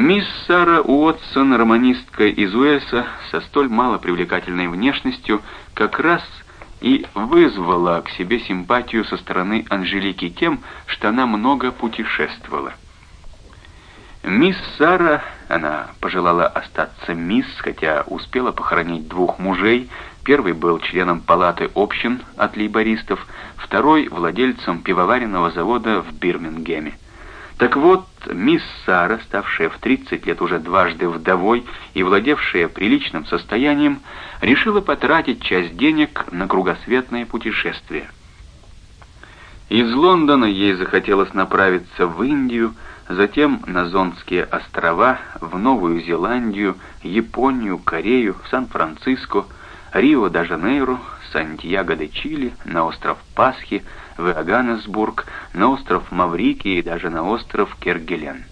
Мисс Сара Уотсон, романистка из Уэльса, со столь мало привлекательной внешностью, как раз и вызвала к себе симпатию со стороны Анжелики тем, что она много путешествовала. Мисс Сара, она пожелала остаться мисс, хотя успела похоронить двух мужей. Первый был членом палаты общин от лейбористов, второй — владельцем пивоваренного завода в Бирмингеме. Так вот, мисс Сара, ставшая в 30 лет уже дважды вдовой и владевшая приличным состоянием, решила потратить часть денег на кругосветное путешествие. Из Лондона ей захотелось направиться в Индию, затем на Зонские острова, в Новую Зеландию, Японию, Корею, Сан-Франциско, Рио-де-Жанейро, Сантьяго-де-Чили, на остров Пасхи, в Иоганнесбург, на остров Маврикий и даже на остров Кергелен.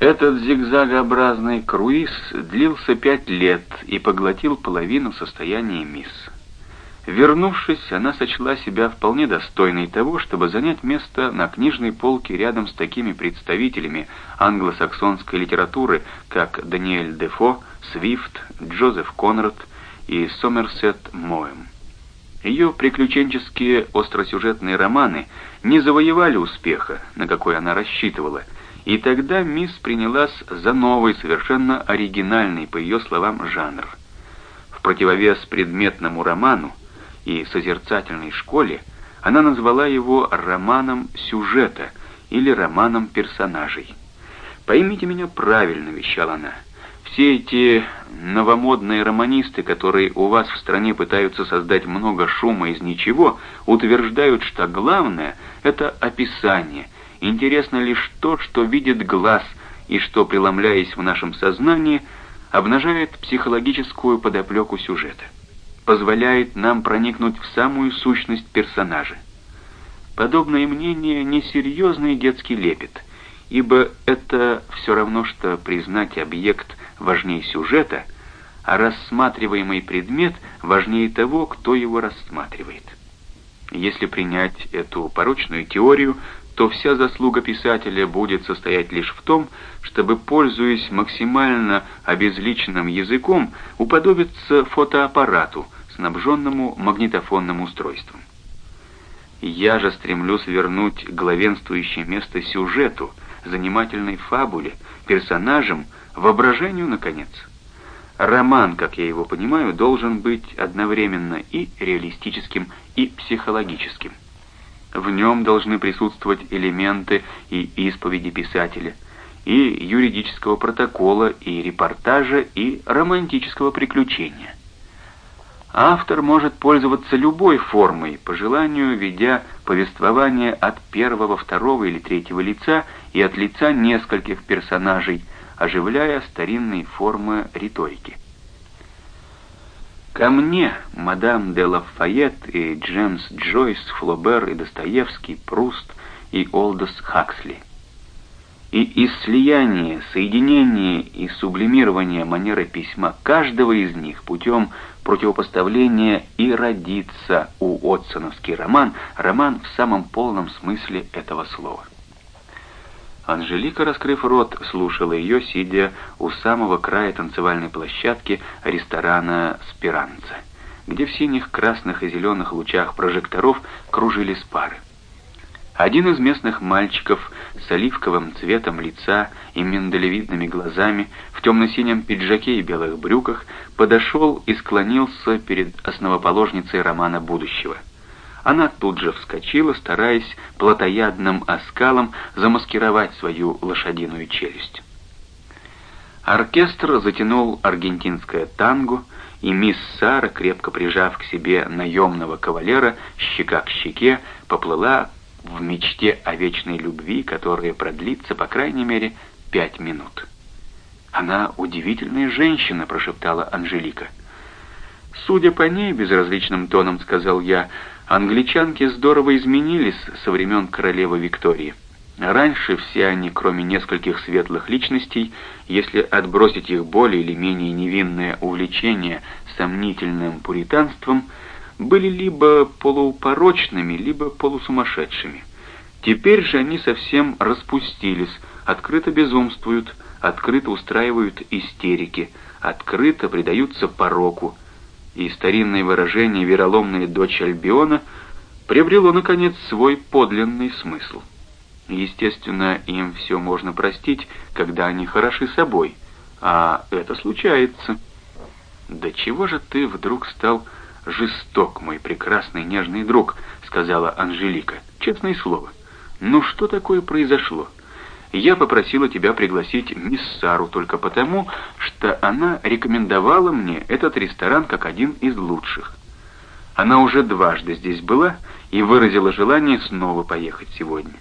Этот зигзагообразный круиз длился пять лет и поглотил половину состояния мисс. Вернувшись, она сочла себя вполне достойной того, чтобы занять место на книжной полке рядом с такими представителями англосаксонской литературы, как Даниэль Дефо, Свифт, Джозеф Конрад и Сомерсет Моэм. Ее приключенческие остросюжетные романы не завоевали успеха, на какой она рассчитывала, и тогда мисс принялась за новый, совершенно оригинальный, по ее словам, жанр. В противовес предметному роману и созерцательной школе она назвала его романом сюжета или романом персонажей. «Поймите меня правильно», — вещала она, — все эти новомодные романисты, которые у вас в стране пытаются создать много шума из ничего, утверждают, что главное — это описание. Интересно лишь то, что видит глаз и что, преломляясь в нашем сознании, обнажает психологическую подоплеку сюжета, позволяет нам проникнуть в самую сущность персонажа. Подобное мнение — несерьезный детский лепет, ибо это все равно, что признать объект важнее сюжета, а рассматриваемый предмет важнее того, кто его рассматривает. Если принять эту порочную теорию, то вся заслуга писателя будет состоять лишь в том, чтобы, пользуясь максимально обезличенным языком, уподобиться фотоаппарату, снабженному магнитофонным устройством. Я же стремлюсь вернуть главенствующее место сюжету, занимательной фабуле, персонажам, Воображению, наконец. Роман, как я его понимаю, должен быть одновременно и реалистическим, и психологическим. В нем должны присутствовать элементы и исповеди писателя, и юридического протокола, и репортажа, и романтического приключения. Автор может пользоваться любой формой, по желанию ведя повествование от первого, второго или третьего лица и от лица нескольких персонажей – оживляя старинные формы риторики. Ко мне мадам де Лафайет и Джеймс Джойс, Флобер и Достоевский, Пруст и Олдос Хаксли. И из слияния, соединения и сублимирования манеры письма каждого из них путем противопоставления и родится у Отсоновский роман, роман в самом полном смысле этого слова. Анжелика, раскрыв рот, слушала ее, сидя у самого края танцевальной площадки ресторана «Спиранца», где в синих, красных и зеленых лучах прожекторов кружились пары. Один из местных мальчиков с оливковым цветом лица и миндалевидными глазами в темно-синем пиджаке и белых брюках подошел и склонился перед основоположницей романа будущего — она тут же вскочила, стараясь плотоядным оскалом замаскировать свою лошадиную челюсть. Оркестр затянул аргентинское танго, и мисс Сара, крепко прижав к себе наемного кавалера, щека к щеке, поплыла в мечте о вечной любви, которая продлится, по крайней мере, пять минут. «Она удивительная женщина», — прошептала Анжелика. «Судя по ней», — безразличным тоном сказал я, — Англичанки здорово изменились со времен королевы Виктории. Раньше все они, кроме нескольких светлых личностей, если отбросить их более или менее невинное увлечение сомнительным пуританством, были либо полупорочными, либо полусумасшедшими. Теперь же они совсем распустились, открыто безумствуют, открыто устраивают истерики, открыто предаются пороку. И старинное выражение «вероломная дочь Альбиона» приобрело, наконец, свой подлинный смысл. Естественно, им все можно простить, когда они хороши собой, а это случается. «Да чего же ты вдруг стал жесток, мой прекрасный нежный друг?» — сказала Анжелика. «Честное слово. Ну что такое произошло?» Я попросила тебя пригласить мисс Сару только потому, что она рекомендовала мне этот ресторан как один из лучших. Она уже дважды здесь была и выразила желание снова поехать сегодня.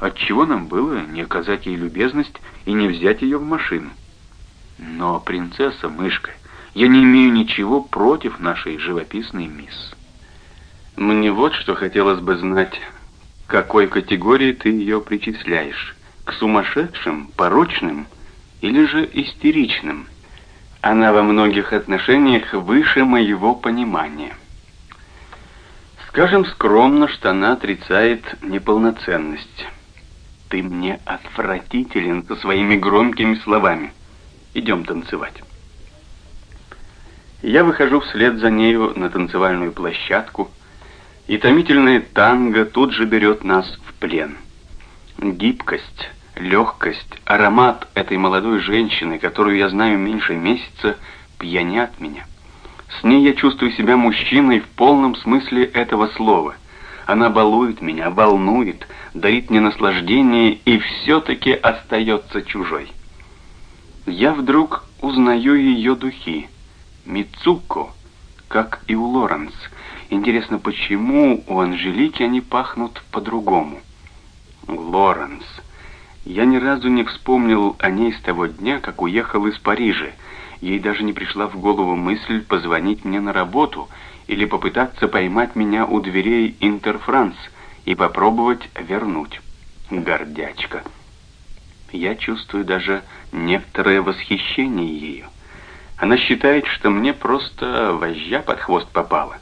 Отчего нам было не оказать ей любезность и не взять ее в машину? Но, принцесса-мышка, я не имею ничего против нашей живописной мисс. Мне вот что хотелось бы знать, какой категории ты ее причисляешь? К сумасшедшим, порочным или же истеричным? Она во многих отношениях выше моего понимания. Скажем скромно, что она отрицает неполноценность. Ты мне отвратителен со своими громкими словами. Идем танцевать. Я выхожу вслед за нею на танцевальную площадку, и томительное танго тут же берет нас в плен. Гибкость, легкость, аромат этой молодой женщины, которую я знаю меньше месяца, пьянят меня. С ней я чувствую себя мужчиной в полном смысле этого слова. Она балует меня, волнует, дарит мне наслаждение и все-таки остается чужой. Я вдруг узнаю ее духи. Мицуко, как и у Лоренс. Интересно, почему у Анжелики они пахнут по-другому? Лоренс. Я ни разу не вспомнил о ней с того дня, как уехал из Парижа. Ей даже не пришла в голову мысль позвонить мне на работу или попытаться поймать меня у дверей Интерфранс и попробовать вернуть. Гордячка. Я чувствую даже некоторое восхищение ею. Она считает, что мне просто вожжа под хвост попала.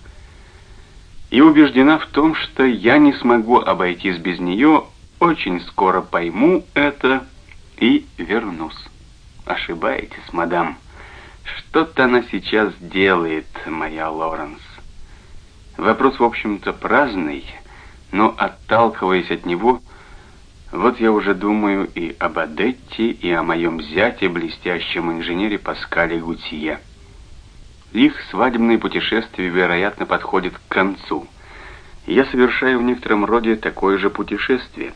И убеждена в том, что я не смогу обойтись без нее, очень скоро пойму это и вернусь. Ошибаетесь, мадам. Что-то она сейчас делает, моя Лоренс. Вопрос, в общем-то, праздный, но отталкиваясь от него, вот я уже думаю и об Адетте, и о моем зяте, блестящем инженере Паскале Гутье. Их свадебное путешествие, вероятно, подходит к концу. Я совершаю в некотором роде такое же путешествие.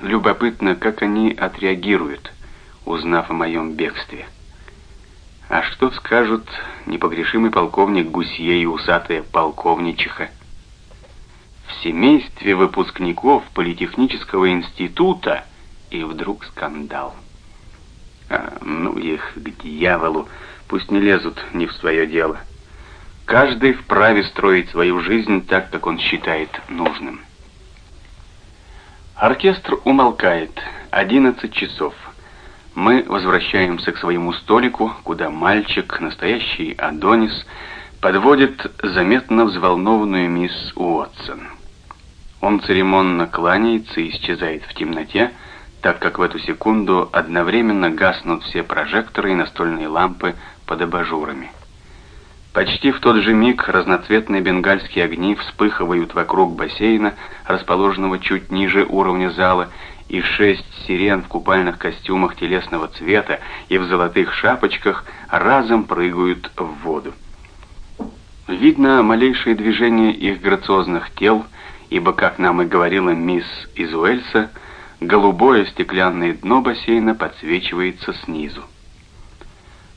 Любопытно, как они отреагируют, узнав о моем бегстве. А что скажут непогрешимый полковник Гусье и усатая полковничиха? В семействе выпускников Политехнического института и вдруг скандал. А, ну их к дьяволу, пусть не лезут не в свое дело. Каждый вправе строить свою жизнь так, как он считает нужным. Оркестр умолкает. Одиннадцать часов. Мы возвращаемся к своему столику, куда мальчик, настоящий Адонис, подводит заметно взволнованную мисс Уотсон. Он церемонно кланяется и исчезает в темноте, так как в эту секунду одновременно гаснут все прожекторы и настольные лампы под абажурами. Почти в тот же миг разноцветные бенгальские огни вспыхивают вокруг бассейна, расположенного чуть ниже уровня зала, и шесть сирен в купальных костюмах телесного цвета и в золотых шапочках разом прыгают в воду. Видно малейшее движение их грациозных тел, ибо, как нам и говорила мисс из Уэльса, голубое стеклянное дно бассейна подсвечивается снизу.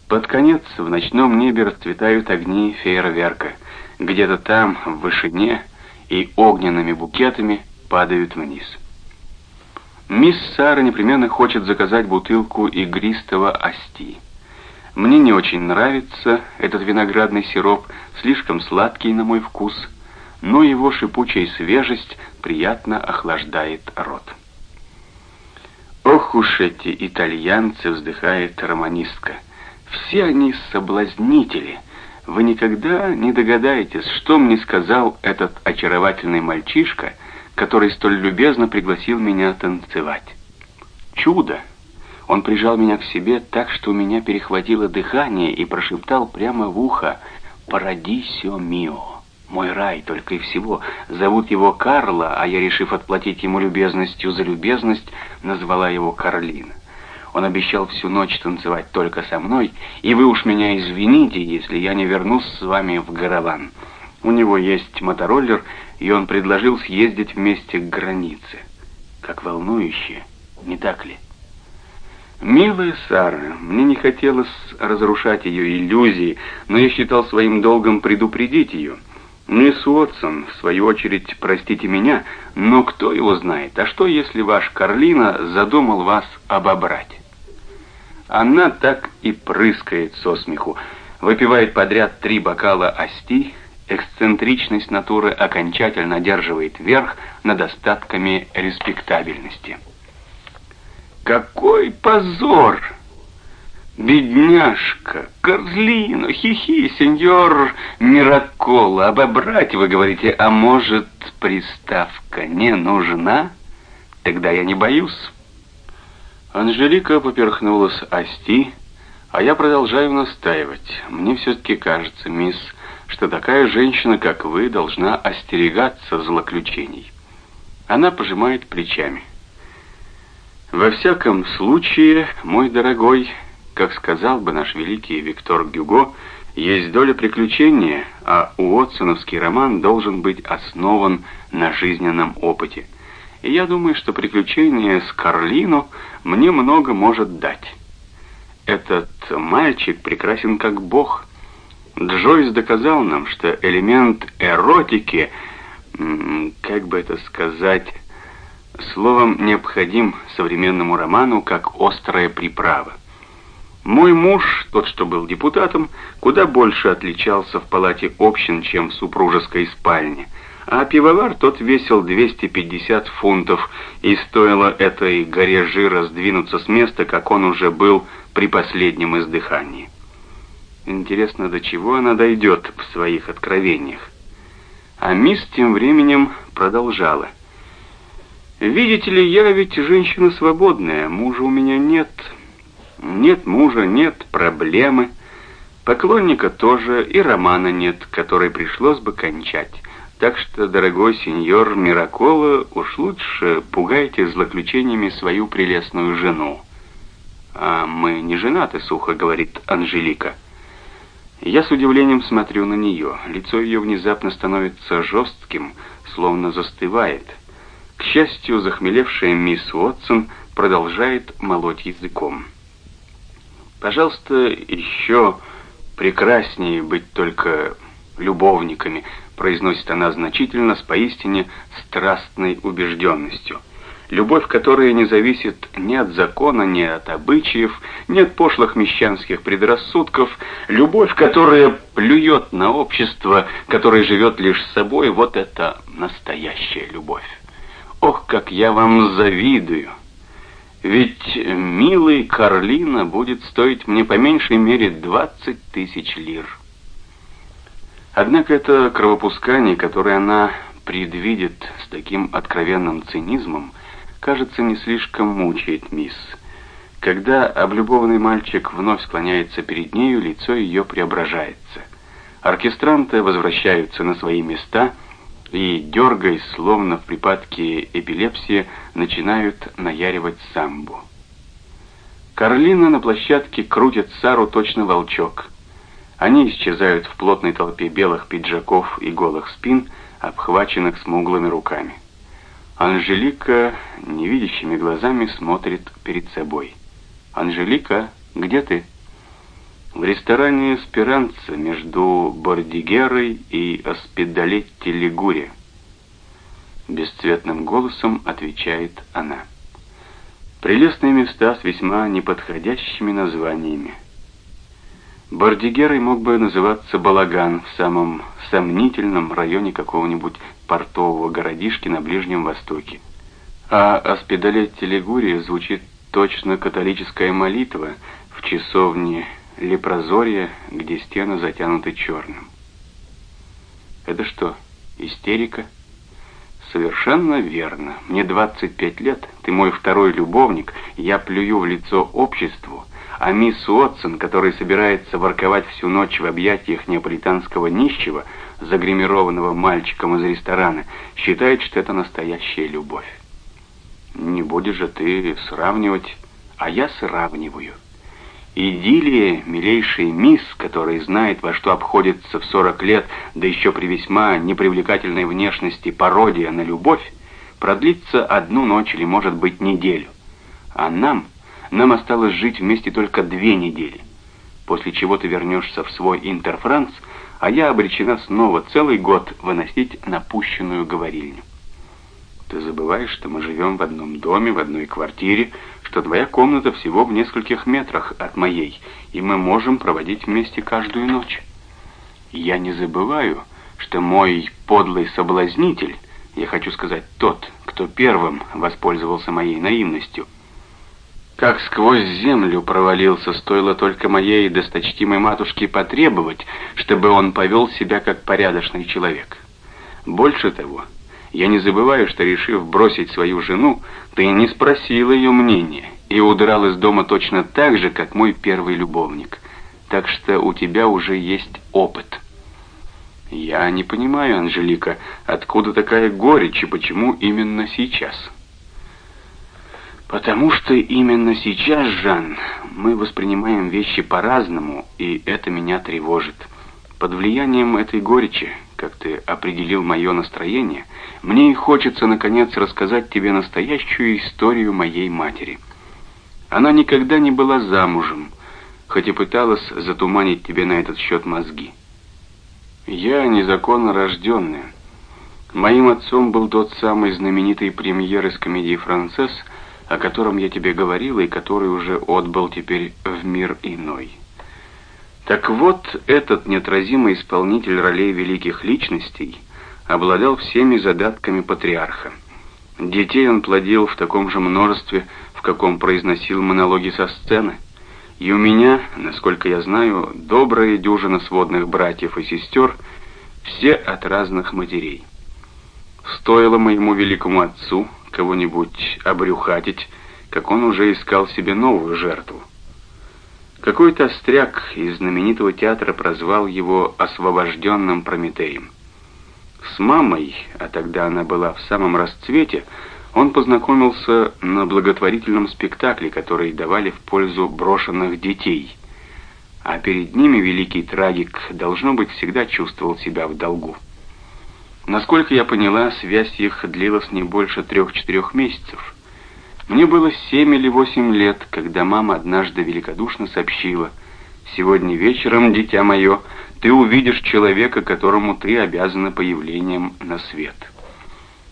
Под конец в ночном небе расцветают огни фейерверка. Где-то там, в вышине, и огненными букетами падают вниз. Мисс Сара непременно хочет заказать бутылку игристого асти. Мне не очень нравится этот виноградный сироп, слишком сладкий на мой вкус, но его шипучая свежесть приятно охлаждает рот. Ох уж эти итальянцы, вздыхает романистка. Все они соблазнители. Вы никогда не догадаетесь, что мне сказал этот очаровательный мальчишка, который столь любезно пригласил меня танцевать. Чудо! Он прижал меня к себе так, что у меня перехватило дыхание и прошептал прямо в ухо «Парадисио мио». Мой рай только и всего. Зовут его Карла, а я, решив отплатить ему любезностью за любезность, назвала его Карлина. Он обещал всю ночь танцевать только со мной, и вы уж меня извините, если я не вернусь с вами в Гараван. У него есть мотороллер, и он предложил съездить вместе к границе. Как волнующе, не так ли? Милая Сара, мне не хотелось разрушать ее иллюзии, но я считал своим долгом предупредить ее. Мисс Уотсон, в свою очередь, простите меня, но кто его знает, а что, если ваш Карлина задумал вас обобрать? Она так и прыскает со смеху, выпивает подряд три бокала ости, эксцентричность натуры окончательно одерживает верх над остатками респектабельности. «Какой позор!» «Бедняжка! Карлино! Хихи, сеньор Миракола! Обобрать, вы говорите, а может, приставка не нужна? Тогда я не боюсь». Анжелика поперхнулась ости, а я продолжаю настаивать. Мне все-таки кажется, мисс, что такая женщина, как вы, должна остерегаться злоключений. Она пожимает плечами. Во всяком случае, мой дорогой, как сказал бы наш великий Виктор Гюго, есть доля приключения, а уотсоновский роман должен быть основан на жизненном опыте и я думаю, что приключение с Карлино мне много может дать. Этот мальчик прекрасен как бог. Джойс доказал нам, что элемент эротики, как бы это сказать, словом, необходим современному роману как острая приправа. Мой муж, тот, что был депутатом, куда больше отличался в палате общин, чем в супружеской спальне – а пивовар тот весил 250 фунтов, и стоило этой горе жира сдвинуться с места, как он уже был при последнем издыхании. Интересно, до чего она дойдет в своих откровениях. А мисс тем временем продолжала. «Видите ли, я ведь женщина свободная, мужа у меня нет. Нет мужа, нет проблемы. Поклонника тоже, и романа нет, который пришлось бы кончать». Так что, дорогой сеньор Миракола, уж лучше пугайте злоключениями свою прелестную жену. А мы не женаты, сухо говорит Анжелика. Я с удивлением смотрю на нее. Лицо ее внезапно становится жестким, словно застывает. К счастью, захмелевшая мисс Уотсон продолжает молоть языком. Пожалуйста, еще прекраснее быть только любовниками, произносит она значительно с поистине страстной убежденностью. Любовь, которая не зависит ни от закона, ни от обычаев, ни от пошлых мещанских предрассудков, любовь, которая плюет на общество, которое живет лишь собой, вот это настоящая любовь. Ох, как я вам завидую! Ведь милый Карлина будет стоить мне по меньшей мере двадцать тысяч лир. Однако это кровопускание, которое она предвидит с таким откровенным цинизмом, кажется, не слишком мучает мисс. Когда облюбованный мальчик вновь склоняется перед нею, лицо ее преображается. Оркестранты возвращаются на свои места и, дергаясь, словно в припадке эпилепсии, начинают наяривать самбу. Карлина на площадке крутит Сару точно волчок — они исчезают в плотной толпе белых пиджаков и голых спин, обхваченных смуглыми руками. Анжелика невидящими глазами смотрит перед собой. «Анжелика, где ты?» «В ресторане «Спиранца» между Бордигерой и Аспидалетти Лигури». Бесцветным голосом отвечает она. «Прелестные места с весьма неподходящими названиями. Бордигерой мог бы называться Балаган в самом сомнительном районе какого-нибудь портового городишки на Ближнем Востоке. А Аспидалетти Лигурия звучит точно католическая молитва в часовне Лепрозория, где стены затянуты черным. Это что, истерика? Совершенно верно. Мне 25 лет, ты мой второй любовник, я плюю в лицо обществу, а мисс Уотсон, который собирается ворковать всю ночь в объятиях неаполитанского нищего, загримированного мальчиком из ресторана, считает, что это настоящая любовь. Не будешь же ты сравнивать, а я сравниваю. Идиллия, милейшая мисс, которая знает, во что обходится в 40 лет, да еще при весьма непривлекательной внешности пародия на любовь, продлится одну ночь или, может быть, неделю. А нам, нам осталось жить вместе только две недели, после чего ты вернешься в свой интерфранс, а я обречена снова целый год выносить напущенную говорильню. Ты забываешь, что мы живем в одном доме, в одной квартире, что твоя комната всего в нескольких метрах от моей, и мы можем проводить вместе каждую ночь. Я не забываю, что мой подлый соблазнитель, я хочу сказать тот, кто первым воспользовался моей наивностью, как сквозь землю провалился, стоило только моей досточтимой матушке потребовать, чтобы он повел себя как порядочный человек. Больше того, я не забываю, что, решив бросить свою жену, ты не спросил ее мнения и удрал из дома точно так же, как мой первый любовник. Так что у тебя уже есть опыт. Я не понимаю, Анжелика, откуда такая горечь и почему именно сейчас? Потому что именно сейчас, Жан, мы воспринимаем вещи по-разному, и это меня тревожит. Под влиянием этой горечи, как ты определил мое настроение, мне и хочется, наконец, рассказать тебе настоящую историю моей матери. Она никогда не была замужем, хоть и пыталась затуманить тебе на этот счет мозги. Я незаконно рожденная. Моим отцом был тот самый знаменитый премьер из комедии «Францесс», о котором я тебе говорила и который уже отбыл теперь в мир иной. Так вот, этот неотразимый исполнитель ролей великих личностей обладал всеми задатками патриарха. Детей он плодил в таком же множестве, в каком произносил монологи со сцены. И у меня, насколько я знаю, добрая дюжина сводных братьев и сестер, все от разных матерей. Стоило моему великому отцу кого-нибудь обрюхатить, как он уже искал себе новую жертву. Какой-то остряк из знаменитого театра прозвал его освобожденным Прометеем. С мамой, а тогда она была в самом расцвете, он познакомился на благотворительном спектакле, который давали в пользу брошенных детей. А перед ними великий трагик, должно быть, всегда чувствовал себя в долгу. Насколько я поняла, связь их длилась не больше трех-четырех месяцев. Мне было семь или восемь лет, когда мама однажды великодушно сообщила, «Сегодня вечером, дитя мое, ты увидишь человека, которому ты обязана появлением на свет».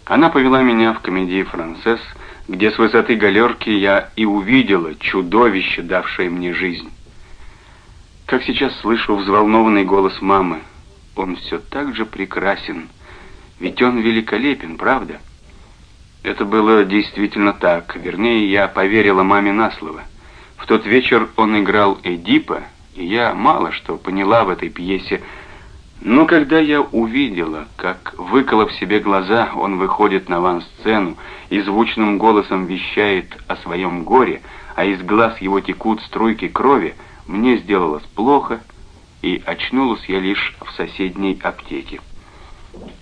Она повела меня в комедии «Францесс», где с высоты галерки я и увидела чудовище, давшее мне жизнь. Как сейчас слышу взволнованный голос мамы, он все так же прекрасен, ведь он великолепен, правда? Это было действительно так. Вернее, я поверила маме на слово. В тот вечер он играл Эдипа, и я мало что поняла в этой пьесе. Но когда я увидела, как, выколов себе глаза, он выходит на ван-сцену и звучным голосом вещает о своем горе, а из глаз его текут струйки крови, мне сделалось плохо, и очнулась я лишь в соседней аптеке.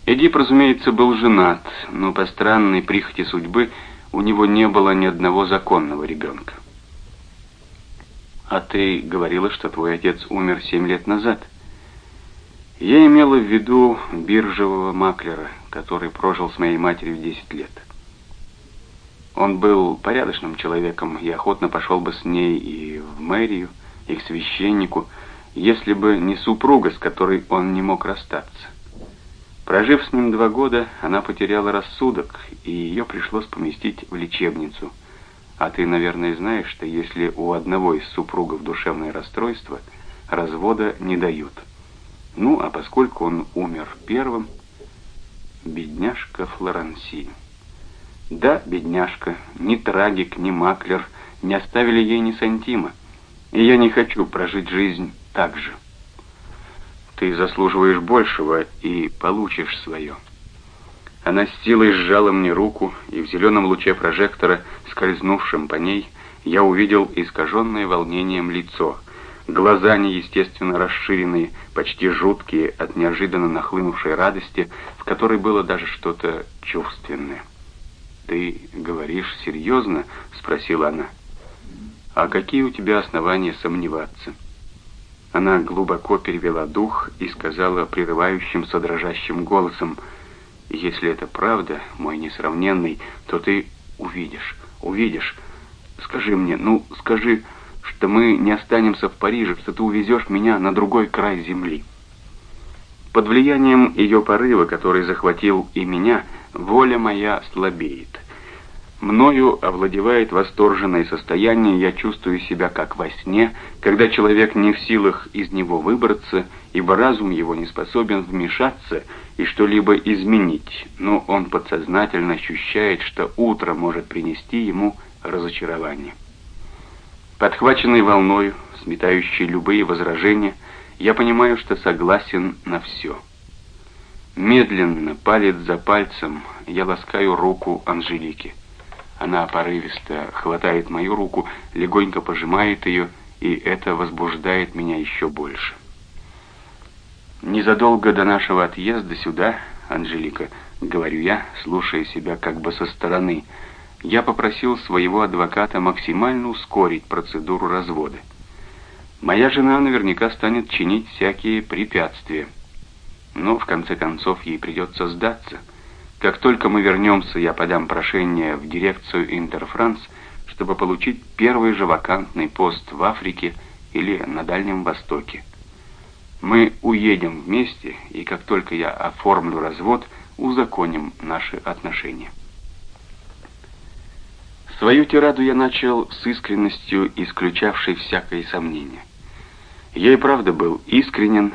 Эдип, разумеется, был женат, но по странной прихоти судьбы у него не было ни одного законного ребенка. «А ты говорила, что твой отец умер семь лет назад?» Я имела в виду биржевого маклера, который прожил с моей матерью десять лет. Он был порядочным человеком и охотно пошел бы с ней и в мэрию, и к священнику, если бы не супруга, с которой он не мог расстаться. Прожив с ним два года, она потеряла рассудок, и ее пришлось поместить в лечебницу. А ты, наверное, знаешь, что если у одного из супругов душевное расстройство, развода не дают. Ну, а поскольку он умер первым, бедняжка Флоранси. Да, бедняжка, ни трагик, ни маклер не оставили ей ни сантима, и я не хочу прожить жизнь так же. Ты заслуживаешь большего и получишь свое. Она с силой сжала мне руку, и в зеленом луче прожектора, скользнувшем по ней, я увидел искаженное волнением лицо. Глаза неестественно расширенные, почти жуткие от неожиданно нахлынувшей радости, в которой было даже что-то чувственное. «Ты говоришь серьезно?» — спросила она. «А какие у тебя основания сомневаться?» Она глубоко перевела дух и сказала прерывающимся дрожащим голосом, «Если это правда, мой несравненный, то ты увидишь, увидишь. Скажи мне, ну, скажи, что мы не останемся в Париже, что ты увезешь меня на другой край земли». Под влиянием ее порыва, который захватил и меня, воля моя слабеет. Мною овладевает восторженное состояние, я чувствую себя как во сне, когда человек не в силах из него выбраться, ибо разум его не способен вмешаться и что-либо изменить, но он подсознательно ощущает, что утро может принести ему разочарование. Подхваченный волною, сметающей любые возражения, я понимаю, что согласен на все. Медленно, палец за пальцем, я ласкаю руку Анжелики. Она порывисто хватает мою руку, легонько пожимает ее, и это возбуждает меня еще больше. Незадолго до нашего отъезда сюда, Анжелика, говорю я, слушая себя как бы со стороны, я попросил своего адвоката максимально ускорить процедуру развода. Моя жена наверняка станет чинить всякие препятствия, но в конце концов ей придется сдаться – как только мы вернемся, я подам прошение в дирекцию Интерфранс, чтобы получить первый же вакантный пост в Африке или на Дальнем Востоке. Мы уедем вместе, и как только я оформлю развод, узаконим наши отношения. Свою тираду я начал с искренностью, исключавшей всякое сомнение. Я и правда был искренен,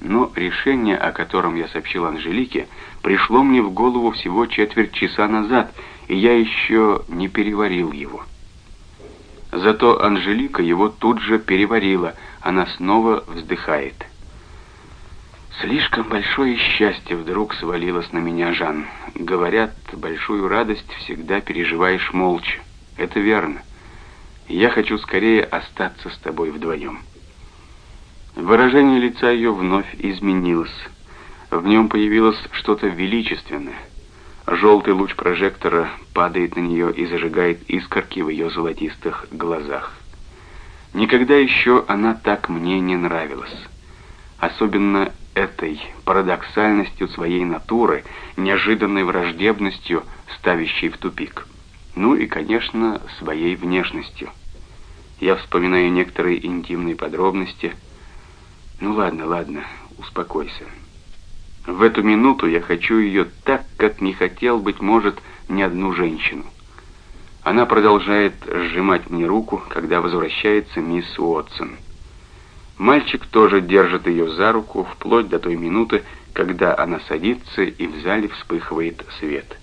но решение, о котором я сообщил Анжелике, пришло мне в голову всего четверть часа назад, и я еще не переварил его. Зато Анжелика его тут же переварила, она снова вздыхает. Слишком большое счастье вдруг свалилось на меня, Жан. Говорят, большую радость всегда переживаешь молча. Это верно. Я хочу скорее остаться с тобой вдвоем. Выражение лица ее вновь изменилось. В нем появилось что-то величественное. Желтый луч прожектора падает на нее и зажигает искорки в ее золотистых глазах. Никогда еще она так мне не нравилась. Особенно этой парадоксальностью своей натуры, неожиданной враждебностью, ставящей в тупик. Ну и, конечно, своей внешностью. Я вспоминаю некоторые интимные подробности – ну ладно, ладно, успокойся. В эту минуту я хочу ее так, как не хотел, быть может, ни одну женщину. Она продолжает сжимать мне руку, когда возвращается мисс Уотсон. Мальчик тоже держит ее за руку, вплоть до той минуты, когда она садится и в зале вспыхивает свет.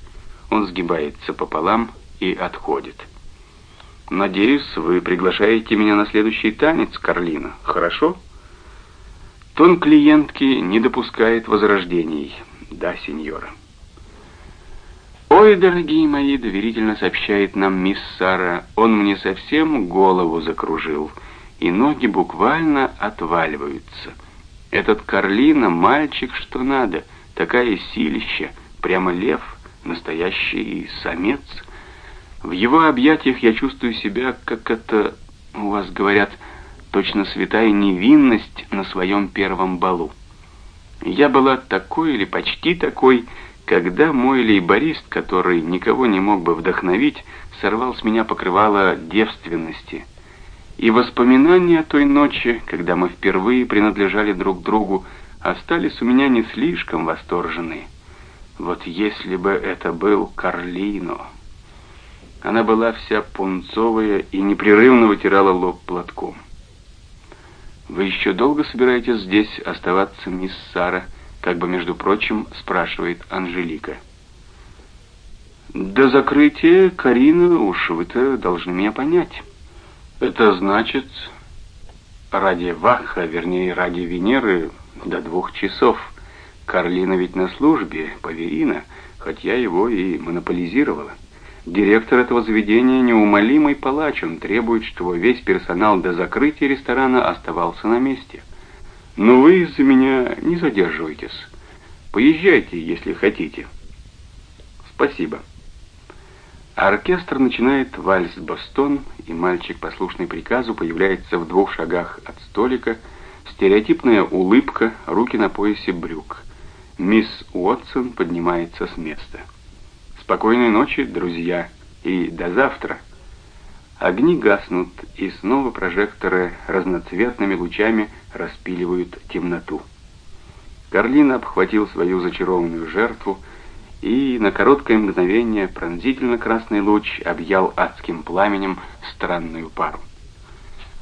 Он сгибается пополам и отходит. «Надеюсь, вы приглашаете меня на следующий танец, Карлина, хорошо?» Тон клиентки не допускает возрождений. Да, сеньора. «Ой, дорогие мои», — доверительно сообщает нам мисс Сара, «он мне совсем голову закружил, и ноги буквально отваливаются. Этот Карлина — мальчик, что надо, такая силища, прямо лев, настоящий самец. В его объятиях я чувствую себя, как это, у вас говорят, — точно святая невинность на своем первом балу. Я была такой или почти такой, когда мой лейборист, который никого не мог бы вдохновить, сорвал с меня покрывало девственности. И воспоминания о той ночи, когда мы впервые принадлежали друг другу, остались у меня не слишком восторженные. Вот если бы это был Карлино. Она была вся пунцовая и непрерывно вытирала лоб платком. «Вы еще долго собираетесь здесь оставаться, мисс Сара?» Как бы, между прочим, спрашивает Анжелика. «До закрытия, Карина, уж вы-то должны меня понять. Это значит, ради Ваха, вернее, ради Венеры, до двух часов. Карлина ведь на службе, Паверина, хоть я его и монополизировала. Директор этого заведения неумолимый палач, он требует, чтобы весь персонал до закрытия ресторана оставался на месте. Но вы из-за меня не задерживайтесь. Поезжайте, если хотите. Спасибо. Оркестр начинает вальс-бастон, и мальчик, послушный приказу, появляется в двух шагах от столика, стереотипная улыбка, руки на поясе брюк. Мисс Уотсон поднимается с места. Спокойной ночи, друзья, и до завтра. Огни гаснут, и снова прожекторы разноцветными лучами распиливают темноту. Карлин обхватил свою зачарованную жертву, и на короткое мгновение пронзительно красный луч объял адским пламенем странную пару.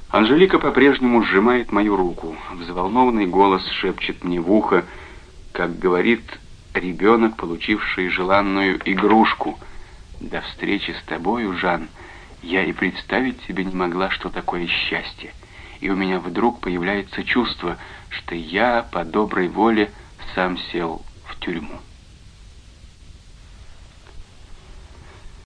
Анжелика по-прежнему сжимает мою руку. Взволнованный голос шепчет мне в ухо, как говорит ребенок, получивший желанную игрушку. «До встречи с тобою, Жан, я и представить себе не могла, что такое счастье. И у меня вдруг появляется чувство, что я по доброй воле сам сел в тюрьму».